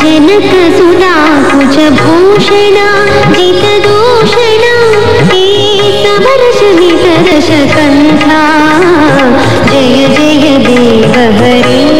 जन कसुना कुच घोषणा गीत घोषणा एकीत रश कय जय देव भरे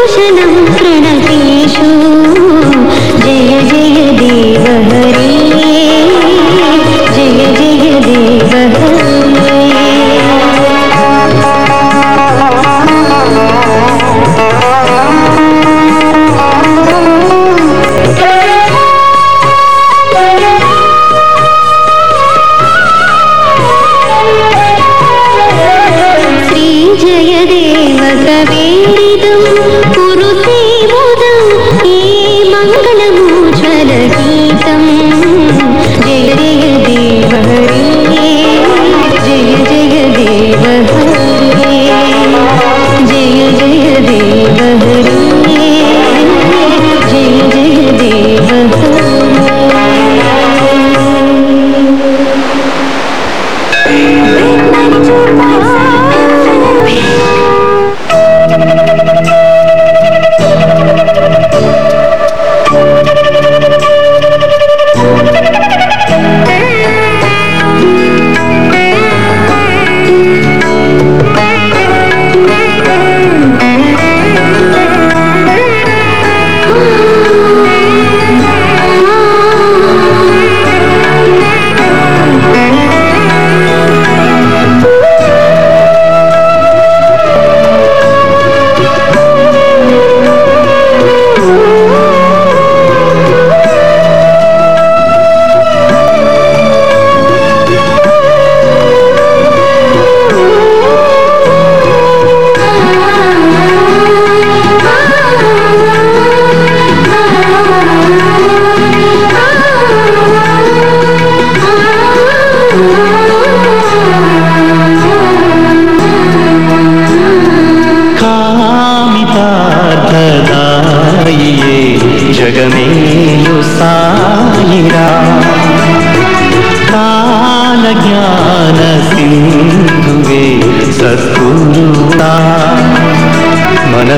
दे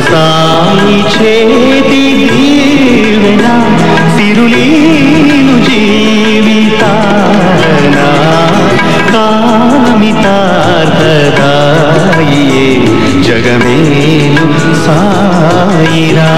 సాయి చేతి దీవెన సిరులీను జీవితాన కామితార్థదాయే జగమేలు సాయిరా.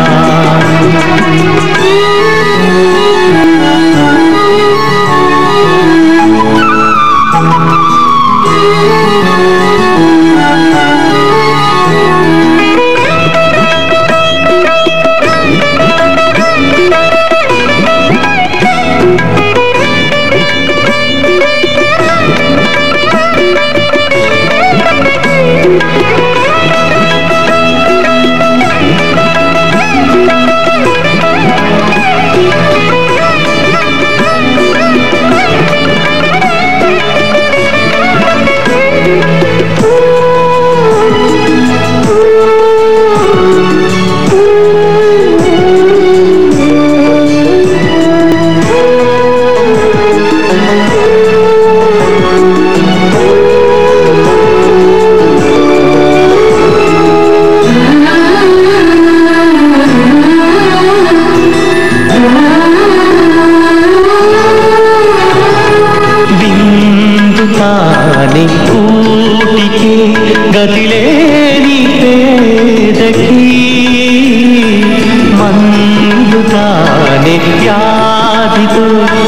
থাকিত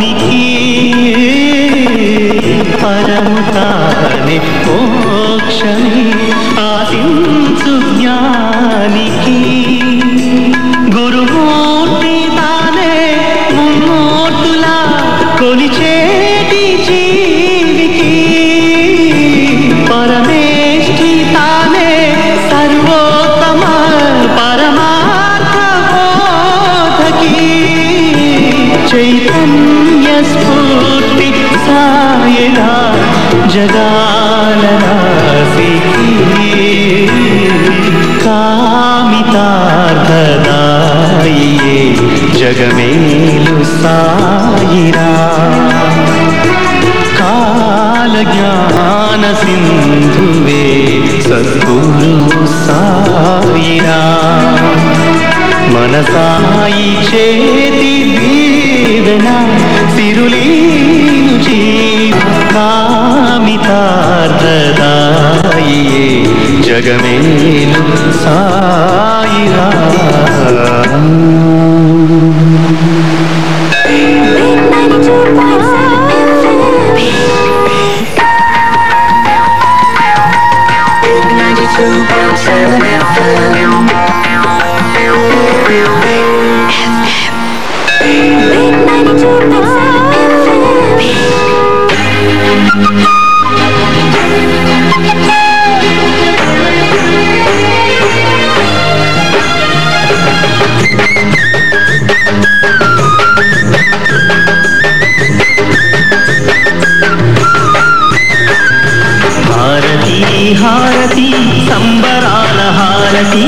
की परम का జగాల కామితార్థదాయే జగమేలు సాయిరా. కాల జ్ఞాన సింధువే సద్గురు సాయిరా. మనసాయి చేతి దీవెన సిరులీ जनाय जगमेल హారతి సంబరాల హారతి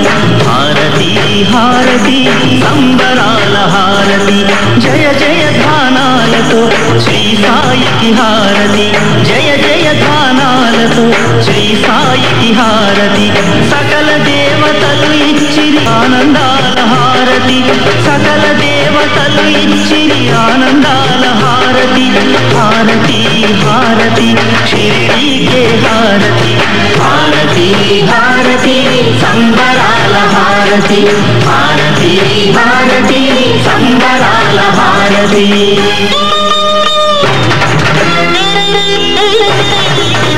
హారతి హారతి సంబరాల హారతి జయ జయ ధానాలతో శ్రీ సాయికి హారతి జయ జయ ధానాలతో శ్రీ సాయికి హారతి సకల దేవతలు ఇచ్చి ఆనందాల హారతి హారతి. సకల దేవతలు ఇచ్చిరి ఆనందాల హారతి. హారతి హారతి షిరిడీకే హారతి. హారతి హారతి సంబరాల హారతి. హారతి హారతి సంబరాల హారతి.